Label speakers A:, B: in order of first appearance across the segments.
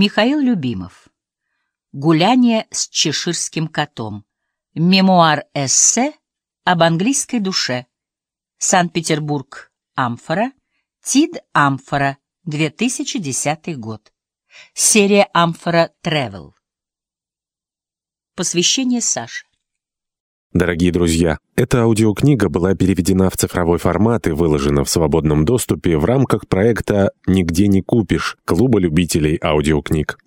A: Михаил Любимов. Гуляние с чеширским котом. Мемуар-эссе об английской душе. Санкт-Петербург. Амфора. Тид Амфора. 2010 год. Серия Амфора Travel. Посвящение Саше.
B: Дорогие друзья, эта аудиокнига была переведена в цифровой формат и выложена в свободном доступе в рамках проекта «Нигде не купишь» Клуба любителей аудиокниг.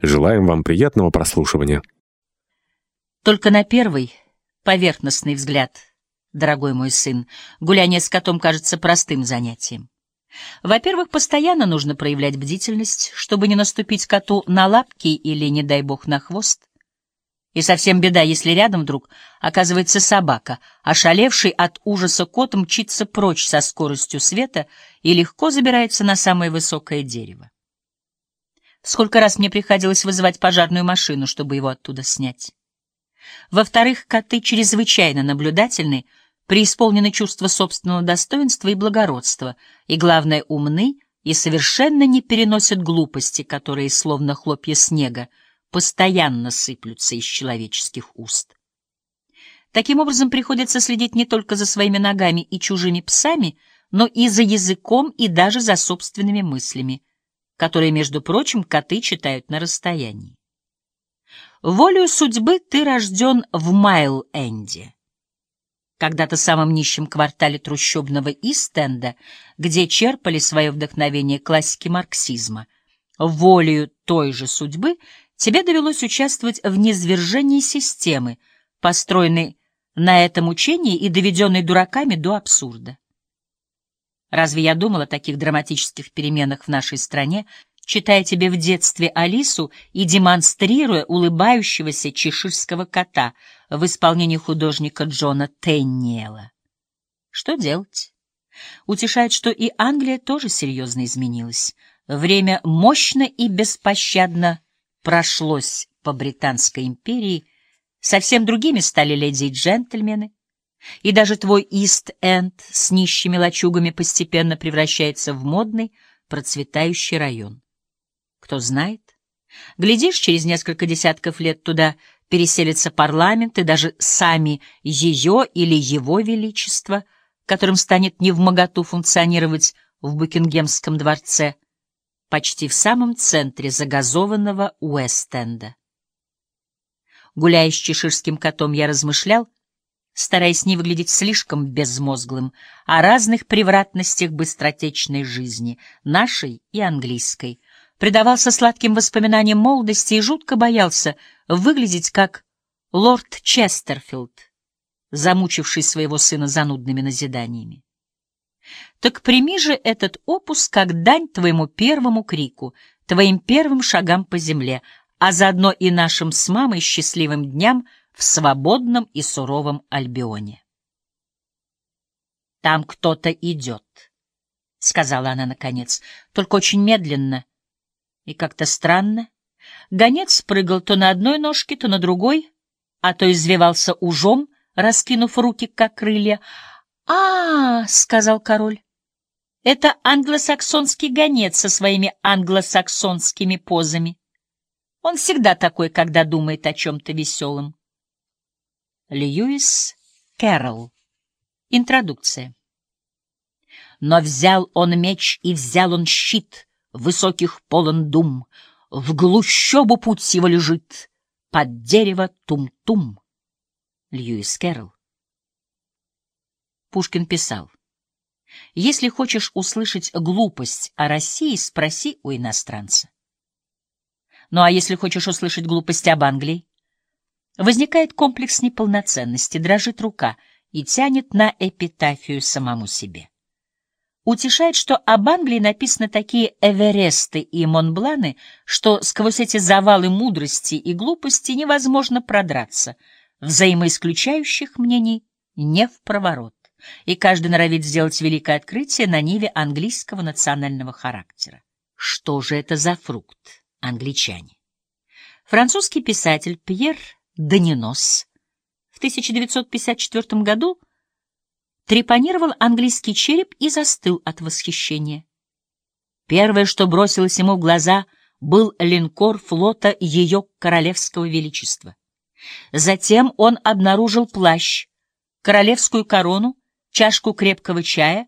B: Желаем вам приятного прослушивания.
A: Только на первый, поверхностный взгляд, дорогой мой сын, гуляние с котом кажется простым занятием. Во-первых, постоянно нужно проявлять бдительность, чтобы не наступить коту на лапки или, не дай бог, на хвост. И совсем беда, если рядом вдруг оказывается собака, ошалевший от ужаса кот мчится прочь со скоростью света и легко забирается на самое высокое дерево. Сколько раз мне приходилось вызывать пожарную машину, чтобы его оттуда снять. Во-вторых, коты чрезвычайно наблюдательны, преисполнены чувства собственного достоинства и благородства, и, главное, умны и совершенно не переносят глупости, которые, словно хлопья снега, постоянно сыплются из человеческих уст. Таким образом, приходится следить не только за своими ногами и чужими псами, но и за языком и даже за собственными мыслями, которые, между прочим, коты читают на расстоянии. Волею судьбы ты рожден в Майл-Энде, когда-то самом нищем квартале трущобного Истенда, где черпали свое вдохновение классики марксизма. Волею той же судьбы тебе довелось участвовать в низвержении системы, построенной на этом учении и доведенной дураками до абсурда. Разве я думал о таких драматических переменах в нашей стране, читая тебе в детстве Алису и демонстрируя улыбающегося чеширского кота в исполнении художника Джона Тенниела? Что делать? Утешает, что и Англия тоже серьезно изменилась. Время мощно и беспощадно прошлось по Британской империи, совсем другими стали леди и джентльмены, и даже твой Ист-Энд с нищими лачугами постепенно превращается в модный, процветающий район. Кто знает, глядишь, через несколько десятков лет туда переселится парламент и даже сами ее или его величество, которым станет невмоготу функционировать в Букингемском дворце — почти в самом центре загазованного Уэст-Энда. Гуляя с чеширским котом, я размышлял, стараясь не выглядеть слишком безмозглым, о разных превратностях быстротечной жизни, нашей и английской, предавался сладким воспоминаниям молодости и жутко боялся выглядеть как лорд Честерфилд, замучивший своего сына занудными назиданиями. Так прими же этот опус как дань твоему первому крику, твоим первым шагам по земле, а заодно и нашим с мамой счастливым дням в свободном и суровом Альбионе. «Там кто-то идет», — сказала она наконец, — «только очень медленно и как-то странно. Гонец прыгал то на одной ножке, то на другой, а то извивался ужом, раскинув руки, как крылья, а, — сказал король, — это англосаксонский гонец со своими англосаксонскими позами. Он всегда такой, когда думает о чем-то веселом. Льюис Кэрролл. Интродукция. Но взял он меч и взял он щит, высоких полон дум, в глущобу путь его лежит, под дерево тум-тум. Льюис Кэрролл. Пушкин писал, «Если хочешь услышать глупость о России, спроси у иностранца». Ну а если хочешь услышать глупость об Англии? Возникает комплекс неполноценности, дрожит рука и тянет на эпитафию самому себе. Утешает, что об Англии написаны такие Эвересты и Монбланы, что сквозь эти завалы мудрости и глупости невозможно продраться, взаимоисключающих мнений не в проворот и каждый норовит сделать великое открытие на ниве английского национального характера. Что же это за фрукт, англичане? Французский писатель Пьер Данинос в 1954 году трепанировал английский череп и застыл от восхищения. Первое, что бросилось ему в глаза, был линкор флота Ее Королевского Величества. Затем он обнаружил плащ, королевскую корону, чашку крепкого чая,